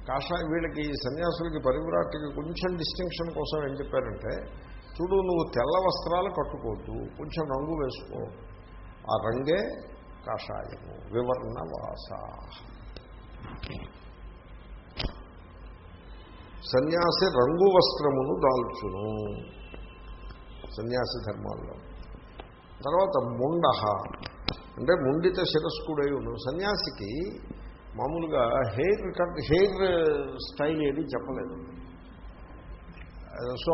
కాషాయ వీళ్ళకి సన్యాసులకి పరివ్రాటికి కొంచెం డిస్టింక్షన్ కోసం ఏం చెప్పారంటే చూడు నువ్వు తెల్ల వస్త్రాలు కట్టుకోవద్దు కొంచెం రంగు వేసుకో. ఆ రంగే కాషాయము వివర్ణ వాస. సన్యాసి రంగు వస్త్రమును దాల్చును. సన్యాసి ధర్మాల్లో. తర్వాత ముండహ. అంటే ముండిత శిరస్కుడై ఉన్నాడు సన్యాసికి మామూలుగా హెయిర్ కట్ హెయిర్ స్టైల్ ఏది చెప్పలేదు. సో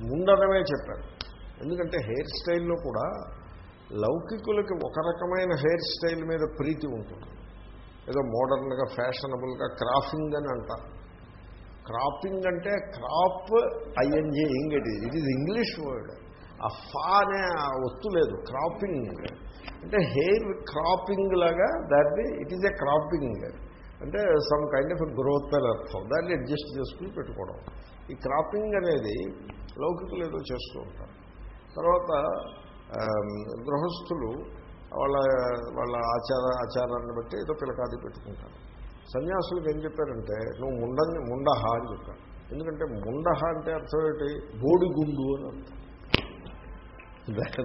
ముండనమే చెప్పారు. ఎందుకంటే హెయిర్ స్టైల్లో కూడా లౌకికులకి ఒక రకమైన హెయిర్ స్టైల్ మీద ప్రీతి ఉంటుంది. ఏదో మోడర్న్గా ఫ్యాషనబుల్గా క్రాఫింగ్ అని అంటారు. క్రాపింగ్ అంటే క్రాప్ ఐఎన్జే ఇంగటి ఇట్ ఈజ్ ఇంగ్లీష్ వర్డ్. ఆ ఫా అనే ఆ ఒత్తు లేదు క్రాపింగ్. అంటే హెయిర్ క్రాపింగ్ లాగా దాన్ని ఇట్ ఈజ్ ఏ క్రాపింగ్. అంటే సమ్ కైండ్ ఆఫ్ గ్రోత్ అని అర్థం. దాన్ని అడ్జస్ట్ చేసుకుని పెట్టుకోవడం. ఈ క్రాపింగ్ అనేది లౌకికలు ఏదో చేస్తూ ఉంటారు. తర్వాత గృహస్థులు వాళ్ళ వాళ్ళ ఆచార ఆచారాన్ని బట్టి ఏదో పిలకాది పెట్టుకుంటారు. సన్యాసులకు ఏం చెప్పారంటే నువ్వు ముండని ముండహ అని చెప్పారు. ఎందుకంటే ముండహ అంటే అర్థం ఏంటి? బోడిగుండు అని అర్థం.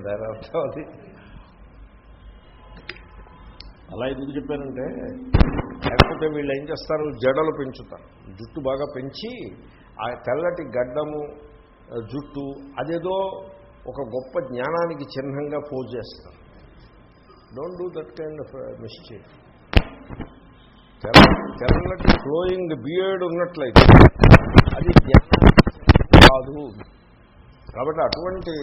దాని అర్థం అది. అలా ఎందుకు చెప్పారంటే లేకపోతే వీళ్ళు ఏం చేస్తారు? జడలు పెంచుతారు. జుట్టు బాగా పెంచి ఆ తెల్లటి గడ్డము జుట్టు అదేదో ఒక గొప్ప జ్ఞానానికి చిహ్నంగా పోజ్ చేస్తారు. Don't do that kind of mistake తెల్లటి ఫ్లోయింగ్ బియర్డ్ ఉన్నట్లయితే అది కాదు. కాబట్టి అటువంటి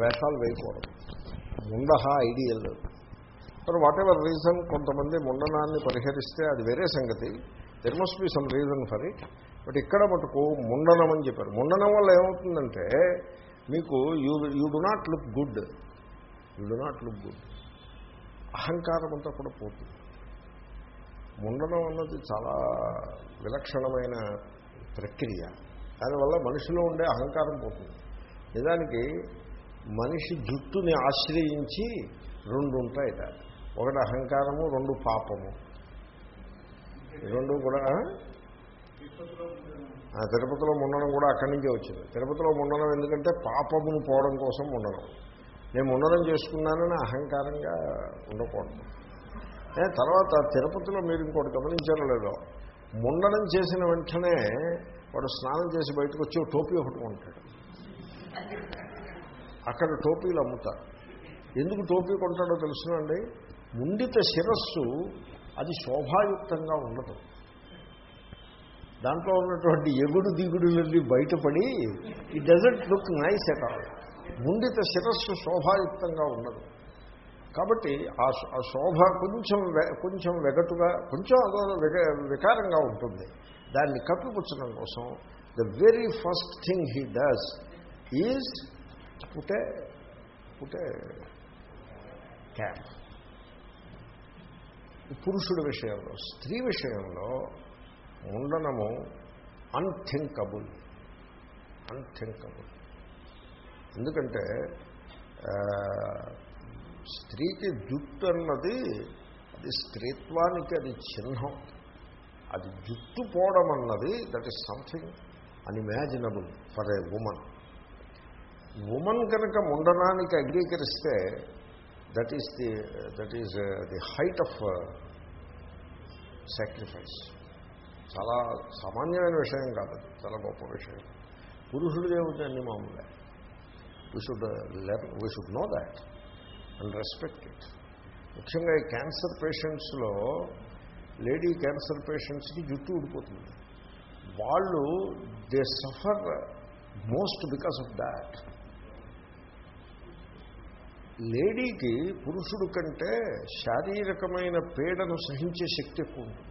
వేషాలు వేయకూడదు. ముండహ ఐడియల్ మరి వాట్ ఎవర్ రీజన్ కొంతమంది ముండనాన్ని పరిహరిస్తే అది వేరే సంగతి. There must be some reason for it but ఇక్కడ మటుకు ముండనం అని చెప్పారు. ముండనం వల్ల ఏమవుతుందంటే మీకు you you do not look good you do not look good అహంకారం అంతా కూడా పోతుంది. ముండనం అన్నది చాలా విలక్షణమైన ప్రక్రియ. దానివల్ల మనిషిలో ఉండే అహంకారం పోతుంది. నిజానికి మనిషి జుట్టుని ఆశ్రయించి రెండు ఉంటాయి ఒకటి అహంకారము రెండు పాపము. రెండు కూడా ఆ, తిరుపతిలో ముండనం కూడా అక్కడి నుంచే వచ్చింది. తిరుపతిలో ముండనం ఎందుకంటే పాపమును పోవడం కోసం ముండనం నేను ఉండడం చేసుకున్నానని అహంకారంగా ఉండకూడదు. తర్వాత తిరుపతిలో మీరు ఇంకోటి గమనించారో లేదో ముండనం చేసిన వెంటనే వాడు స్నానం చేసి బయటకు వచ్చి టోపీ ఒకటి కొంటాడు. అక్కడ టోపీలు అమ్ముతారు. ఎందుకు టోపీ కొంటాడో తెలుసునండి ముండిత శిరస్సు అది శోభాయుక్తంగా ఉండదు. దాంట్లో ఉన్నటువంటి ఎగుడు దిగుడులన్నీ బయటపడి it doesn't look nice at all ముండిత శిరస్సు శోభాయుక్తంగా ఉండదు కాబట్టి ఆ శోభ కొంచెం వె- కొంచెం వెగటుగా కొంచెం అదో వికారంగా ఉంటుంది. దాన్ని కప్పిపుచ్చడం కోసం the very first thing he does is put put cap పురుషుడి విషయంలో స్త్రీ విషయంలో ఉండనము అన్థింకబుల్ అన్థింకబుల్ ఎందుకంటే స్త్రీకి జుట్టు అన్నది అది స్త్రీత్వానికి అది చిహ్నం. అది జుట్టు పోవడం అన్నది that is something unimaginable for a woman woman కనుక ముండనానికి అంగీకరిస్తే that is the that is the height of sacrifice చాలా సామాన్యమైన విషయం కాదు చాలా గొప్ప విషయం. పురుషుడు దేవుడు అన్ని మామూలే. We should learn we should know that and respect it ముఖ్యంగా ఈ క్యాన్సర్ పేషెంట్స్లో లేడీ క్యాన్సర్ పేషెంట్స్కి జుట్టు ఊడిపోతుంది. వాళ్ళు they suffer most because of that లేడీకి పురుషుడు కంటే శారీరకమైన పీడను సహించే శక్తి ఎక్కువ ఉంటుంది.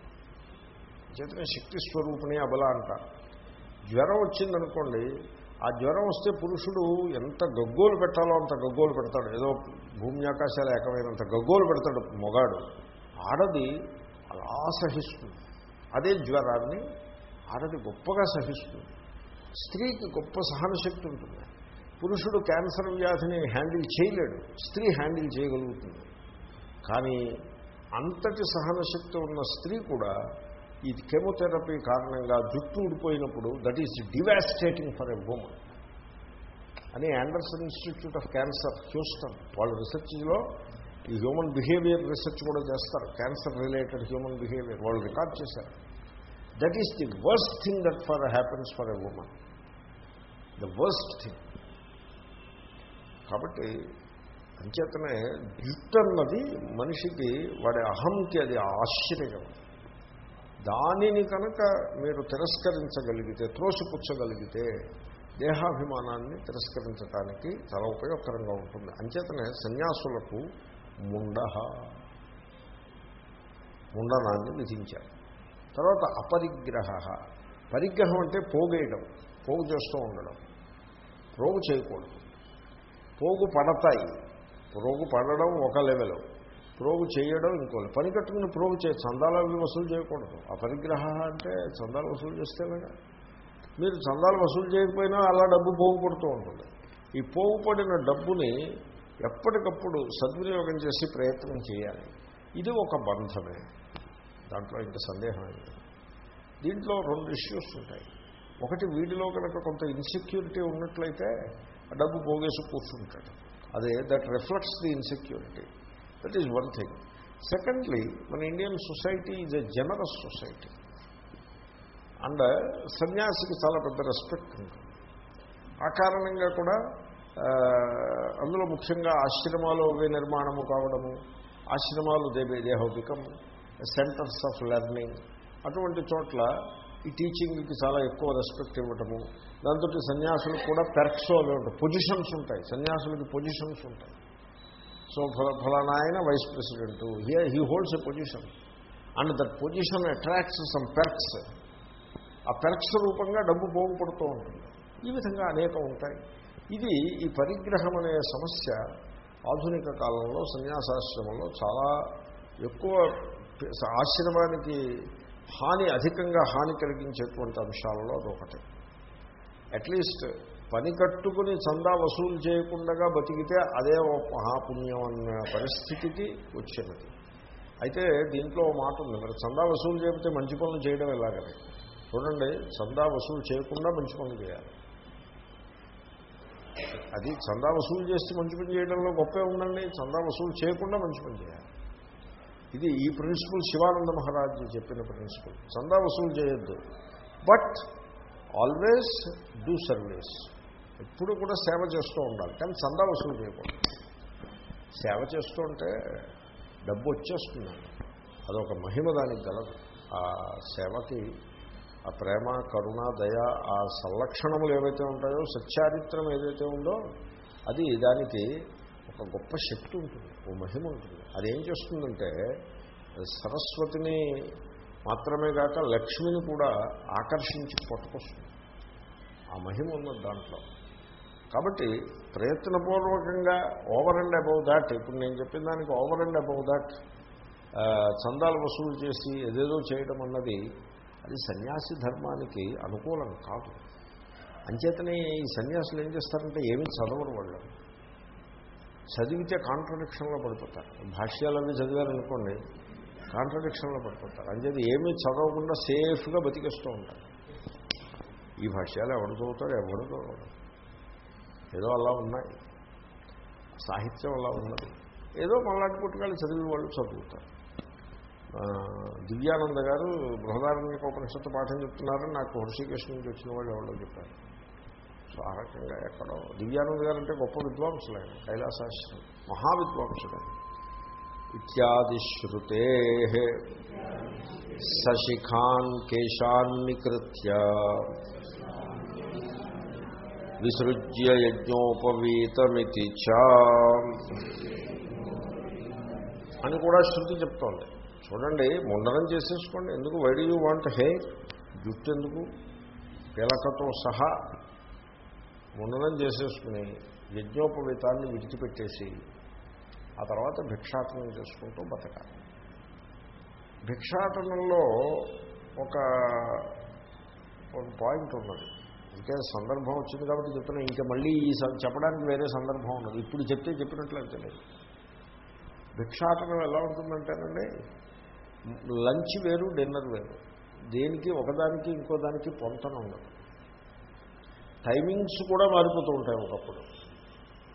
చేతనే శక్తి స్వరూపిణి అబల అంటారు జ్వరం వచ్చిందనుకోండి ఆ జ్వరం వస్తే పురుషుడు ఎంత గగ్గోలు పెట్టాలో అంత గగ్గోలు పెడతాడు. ఏదో భూమి ఆకాశాలు ఏకమైనంత గగ్గోలు పెడతాడు మొగాడు. ఆడది అలా సహిస్తుంది. అదే జ్వరాన్ని ఆడది గొప్పగా సహిస్తుంది. స్త్రీకి గొప్ప సహనశక్తి ఉంటుంది. పురుషుడు క్యాన్సర్ వ్యాధిని హ్యాండిల్ చేయలేడు. స్త్రీ హ్యాండిల్ చేయగలుగుతుంది. కానీ అంతటి సహనశక్తి ఉన్న స్త్రీ కూడా ఈ కెమోథెరపీ కారణంగా జుట్టు ఊడిపోయినప్పుడు that is devastating for a woman అని Anderson Institute of Cancer Houston వాళ్ళ రీసెర్చ్లో ఈ హ్యూమన్ బిహేవియర్ రీసెర్చ్ కూడా చేస్తారు. క్యాన్సర్ రిలేటెడ్ హ్యూమన్ బిహేవియర్ వాళ్ళు రికార్డ్ చేశారు. That is the worst thing that for happens for a woman the worst thing కాబట్టి అంచేతనే జుట్టు అన్నది మనిషికి వాడి అహంకి అది ఆశ్చర్యం. దానిని కనుక మీరు తిరస్కరించగలిగితే త్రోసిపుచ్చగలిగితే దేహాభిమానాన్ని తిరస్కరించడానికి చాలా ఉపయోగకరంగా ఉంటుంది. అంచేతనే సన్యాసులకు ముండ ముండనాన్ని విధించారు. తర్వాత అపరిగ్రహ. పరిగ్రహం అంటే పోగేయడం పోగు చేస్తూ ఉండడం. పోగు చేయకూడదు. పోగు పడతాయి. పోగు పడడం ఒక లెవెల్. ప్రోగు చేయడం ఇంకో పని కట్టుకుని ప్రోగు చే చందాలు అవి వసూలు చేయకూడదు. ఆ పరిగ్రహ అంటే చందాలు వసూలు చేస్తేనేగా మీరు చందాలు వసూలు చేయకపోయినా అలా డబ్బు పోగుపడుతూ ఉంటుంది. ఈ పోగుపడిన డబ్బుని ఎప్పటికప్పుడు సద్వినియోగం చేసి ప్రయత్నం చేయాలి. ఇది ఒక బంధమే. దాంట్లో ఇంత సందేహం దీంట్లో రెండు ఇష్యూస్ ఉంటాయి. ఒకటి వీడిలో కనుక కొంత ఇన్సెక్యూరిటీ ఉన్నట్లయితే ఆ డబ్బు పోగేసి కూర్చుంటాడు. అదే that reflects the insecurity that is one thing secondly మన Indian society is a generous society and సన్యాసికి చాలా పెద్ద రెస్పెక్ట్ ఉంది. ఆ కారణంగా కూడా uh, అందులో ముఖ్యంగా ఆశ్రమాలు నిర్మాణము కావడము ఆశ్రమాలు they they how become centres of learning అటువంటి చోట్ల ఈ టీచింగ్కి చాలా ఎక్కువ రెస్పెక్ట్ ఇవ్వటము. దాంతో సన్యాసులకు కూడా పెర్క్స్ అవి ఉంటాయి పొజిషన్స్ ఉంటాయి సన్యాసులకి పొజిషన్స్ ఉంటాయి. సో ఫల ఫలానా ఆయన vice president. Here he holds a position and that position attracts some perks ఆ పెర్క్స్ రూపంగా డబ్బు పోగుపడుతూ ఉంటుంది. ఈ విధంగా అనేకం ఉంటాయి. ఇది ఈ పరిగ్రహం అనే సమస్య ఆధునిక కాలంలో సన్యాసాశ్రమంలో చాలా ఎక్కువ ఆశ్రమానికి హాని అధికంగా హాని కలిగించేటువంటి అంశాలలో అదొకటి. అట్లీస్ట్ పని కట్టుకుని చందా వసూలు చేయకుండా బతికితే అదే ఓ మహాపుణ్యం అన్న పరిస్థితికి వచ్చినది. అయితే దీంట్లో మాట ఉంది. మరి చందా వసూలు చేయకపోతే మంచి పనులు చేయడం ఎలాగని? చూడండి చందా వసూలు చేయకుండా మంచి పనులు చేయాలి. అది చందా వసూలు చేస్తే మంచి పని చేయడంలో గొప్పే ఉందండి చందా వసూలు చేయకుండా మంచి పని చేయాలి. ఇది ఈ ప్రిన్సిపల్ శివానంద మహారాజ్ చెప్పిన ప్రిన్సిపల్. చందా వసూలు చేయొద్దు. But always do service. ఎప్పుడు కూడా సేవ చేస్తూ ఉండాలి. కానీ చందా వసూలు చేయకూడదు. సేవ చేస్తూ ఉంటే డబ్బు వచ్చేస్తుందండి అదొక మహిమ దానికి గలదు. ఆ సేవకి ఆ ప్రేమ కరుణ దయ ఆ సంలక్షణములు ఏవైతే ఉంటాయో సత్యారిత్రం ఏదైతే ఉందో అది దానికి ఒక గొప్ప శక్తి ఉంటుంది. ఓ మహిమ ఉంటుంది. అదేం చేస్తుందంటే సరస్వతిని మాత్రమే కాక లక్ష్మిని కూడా ఆకర్షించి పట్టుకొస్తుంది. ఆ మహిమ ఉన్నది దాంట్లో. కాబట్టి ప్రయత్నపూర్వకంగా ఓవర్ అండ్ అబౌవ్ దాట్ ఇప్పుడు నేను చెప్పిన దానికి ఓవర్ అండ్ అబౌవ్ దాట్ చందాలు వసూలు చేసి ఏదేదో చేయడం అన్నది అది సన్యాసి ధర్మానికి అనుకూలం కాదు. అంచేతనే ఈ సన్యాసులు ఏం చేస్తారంటే ఏమీ చదవరు వాళ్ళు. చదివితే కాంట్రడిక్షన్లో పడిపోతారు. భాష్యాలన్నీ చదివారనుకోండి కాంట్రడిక్షన్లో పడిపోతారు. అంచేది ఏమీ చదవకుండా సేఫ్గా బతికేస్తూ ఉంటారు. ఈ భాష్యాలు ఎవడు చదువుతాడు ఎవడు చదవడం ఏదో అలా ఉన్నాయి. సాహిత్యం అలా ఉన్నది. ఏదో మళ్ళాటి పుట్టుకాళ్ళు చదివి వాళ్ళు చదువుతారు. దివ్యానంద గారు బృహదారణ్యక ఉపనిషత్తు పాఠం చెప్తున్నారని నాకు హృషికేశ్ నుంచి వచ్చిన వాళ్ళు ఎవరో చెప్పారు. సో ఆ రకంగా ఎక్కడో దివ్యానంద గారు అంటే గొప్ప విద్వాంసులు ఆయన కైలాసాశ్రం మహావిద్వాంసుడు ఆయన. ఇత్యాది శ్రుతే సశిఖాన్ కేశాన్నికృత్య. విసృజ్య యజ్ఞోపవీతమితి చ అని కూడా శృతి చెప్తోంది. చూడండి ముండనం చేసేసుకోండి. ఎందుకు? Why do you want hair జుట్టు ఎందుకు? పిలకతో సహా ముండనం చేసేసుకుని యజ్ఞోపవీతాన్ని విడిచిపెట్టేసి ఆ తర్వాత భిక్షాటనం చేసుకుంటూ బతకాలి. భిక్షాటనంలో ఒక ఒక పాయింట్ ఉన్నది. అంటే సందర్భం వచ్చింది కాబట్టి చెప్తున్నా ఇంకా మళ్ళీ ఈ చెప్పడానికి వేరే సందర్భం ఉన్నది. ఇప్పుడు చెప్తే చెప్పినట్లయితే లేదు. భిక్షాటనం ఎలా ఉంటుందంటేనండి లంచ్ వేరు డిన్నర్ వేరు. దేనికి ఒకదానికి ఇంకో దానికి పొంతన ఉండదు. టైమింగ్స్ కూడా మారిపోతూ ఉంటాయి ఒకప్పుడు.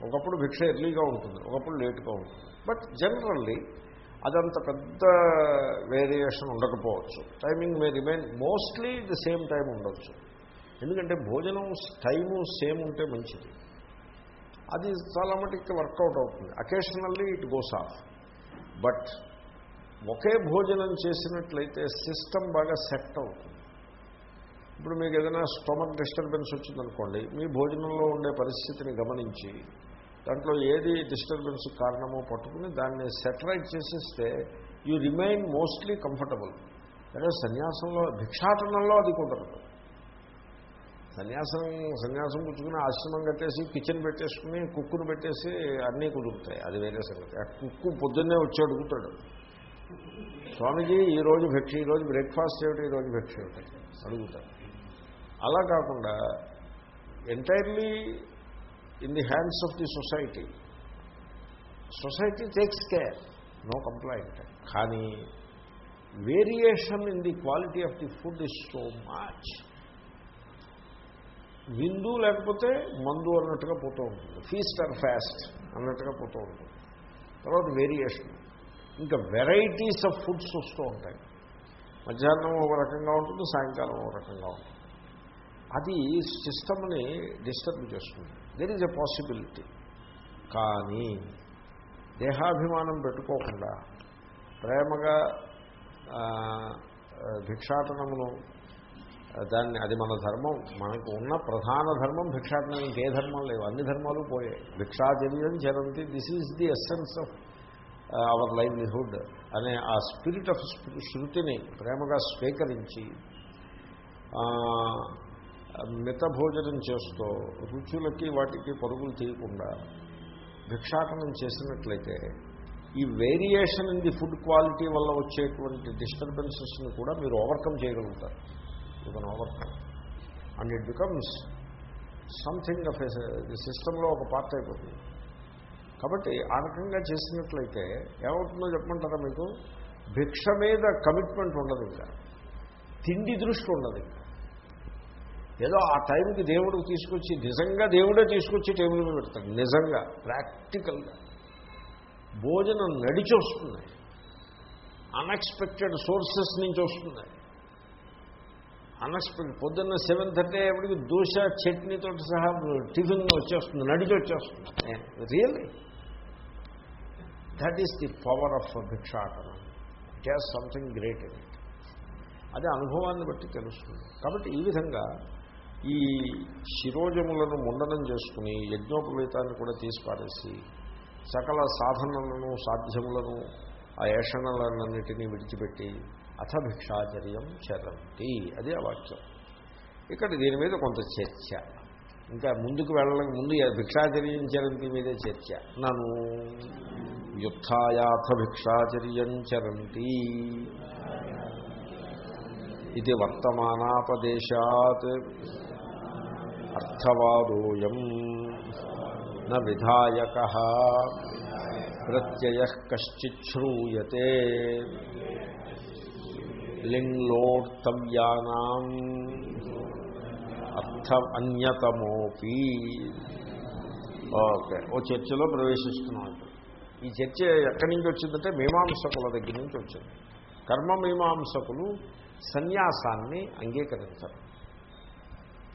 ఒకప్పుడు భిక్ష ఎర్లీగా ఉంటుంది ఒకప్పుడు లేట్గా ఉంటుంది. బట్ జనరల్లీ అదంత పెద్ద వేరియేషన్ ఉండకపోవచ్చు. Timing may remain mostly the same time ఉండొచ్చు. ఎందుకంటే భోజనం టైము సేమ్ ఉంటే మంచిది. అది చాలా మటుకి వర్కౌట్ అవుతుంది. Occasionally it goes off but ఒకే భోజనం చేసినట్లయితే సిస్టమ్ బాగా సెట్ అవుతుంది. ఇప్పుడు మీకు ఏదైనా స్టొమక్ డిస్టర్బెన్స్ వచ్చిందనుకోండి మీ భోజనంలో ఉండే పరిస్థితిని గమనించి దాంట్లో ఏది డిస్టర్బెన్స్ కారణమో పట్టుకుని దాన్ని సెటరైట్ చేసేస్తే యూ రిమైన్ మోస్ట్లీ కంఫర్టబుల్ అదే సన్యాసంలో భిక్షాటనంలో అది కుదరదు. సన్యాసం సన్యాసం పుచ్చుకుని ఆశ్రమం కట్టేసి కిచెన్ పెట్టేసుకుని కుక్కును పెట్టేసి అన్నీ కుదురుతాయి. అది వేరే సంగతి. ఆ కుక్కు పొద్దున్నే వచ్చి అడుగుతాడు. స్వామీజీ ఈరోజు భిక్ష ఈరోజు బ్రేక్ఫాస్ట్ ఏమిటి? ఈరోజు భిక్ష ఏమిటి? అడుగుతాడు. అలా కాకుండా entirely in the hands of the society society takes care no complaint కానీ variation in the quality of the food is so much విందు లేకపోతే మందు అన్నట్టుగా పోతూ ఉంటుంది. ఫీస్ట్ ఆర్ ఫాస్ట్ అన్నట్టుగా పోతూ ఉంటుంది. తర్వాత వేరియేషన్ ఇంకా వెరైటీస్ ఆఫ్ ఫుడ్స్ వస్తూ ఉంటాయి. మధ్యాహ్నం ఒక రకంగా ఉంటుంది సాయంకాలం ఒక రకంగా ఉంటుంది. అది సిస్టమ్ని డిస్టర్బ్ చేస్తుంది. దెర్ ఈజ్ ఎ పాసిబిలిటీ కానీ దేహాభిమానం పెట్టుకోకుండా ప్రేమగా భిక్షాటనమును దాన్ని అది మన ధర్మం. మనకు ఉన్న ప్రధాన ధర్మం భిక్షాటనం. ఇంకే ధర్మం లేవు. అన్ని ధర్మాలు పోయాయి. భిక్షాచర్యం చరంతి this is the essence of our livelihood అనే ఆ స్పిరిట్ ఆఫ్ శృతిని ప్రేమగా స్వీకరించి మితభోజనం మిత భోజనం చేస్తూ రుచులకి వాటికి పరుగులు తీయకుండా భిక్షాటనం చేసినట్లయితే ఈ variation in the food quality వల్ల వచ్చేటువంటి డిస్టర్బెన్సెస్ని కూడా మీరు ఓవర్కమ్ చేయగలుగుతారు. You can overcome and it becomes something of సిస్టంలో ఒక పార్ట్ అయిపోతుంది. కాబట్టి ఆ రకంగా చేసినట్లయితే ఏమవుతుందో చెప్పమంటారా మీకు? భిక్ష మీద కమిట్మెంట్ ఉండదు ఇంకా. తిండి దృష్టి ఉండదు ఇంకా. ఏదో ఆ టైంకి దేవుడు తీసుకొచ్చి నిజంగా దేవుడే తీసుకొచ్చి టేబుల్ మీద పెడతాడు. నిజంగా ప్రాక్టికల్గా భోజనం నడిచి వస్తుంది అన్ఎక్స్పెక్టెడ్ సోర్సెస్ నుంచి వస్తుంది అన్ఎక్స్పెక్టెడ్ పొద్దున్న సెవెన్ థర్టీ అయ్యేప్పటికి దోశ చట్నీతో సహా టిఫిన్ వచ్చేస్తుంది నడిచి వచ్చేస్తుంది. Really that is the power of భిక్షాటనం. It has something great in it అది అనుభవాన్ని బట్టి తెలుస్తుంది. కాబట్టి ఈ విధంగా ఈ శిరోజములను ముండనం చేసుకుని యజ్ఞోపవీతాన్ని కూడా తీసి పారేసి సకల సాధనలను సాధ్యములను ఆ ఏషణలన్నిటినీ విడిచిపెట్టి అథ భిక్షాచర్యం చరంతి. అది ఆ వాక్యం. ఇక్కడ దీని మీద కొంత చర్చ. ఇంకా ముందుకు వెళ్ళక ముందు భిక్షాచర్యం చరంతి మీదే చర్చ. నను యుద్ధాయాథ భిక్షాచర్యం చరంతి. ఇది వర్తమానాపదేశాత్ అర్థవాదోయం. న విధాయక. ప్రత్యయ కశ్చిత్ శ్రూయతే లింగ్లోర్తవ్యానాం అర్థ అన్యతమోపి. ఓకే ఓ చర్చలో ప్రవేశిస్తున్నాం. ఈ చర్చ ఎక్కడి నుంచి వచ్చిందంటే మీమాంసకుల దగ్గర నుంచి వచ్చింది. కర్మ మీమాంసకులు సన్యాసాన్ని అంగీకరించరు.